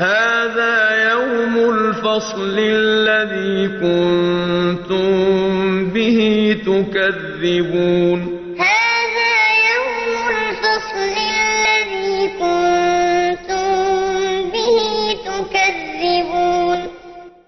هذا يوم الفصل الذي كنتم به تكذبون. هذا يوم الفصل الذي كنتم به تكذبون.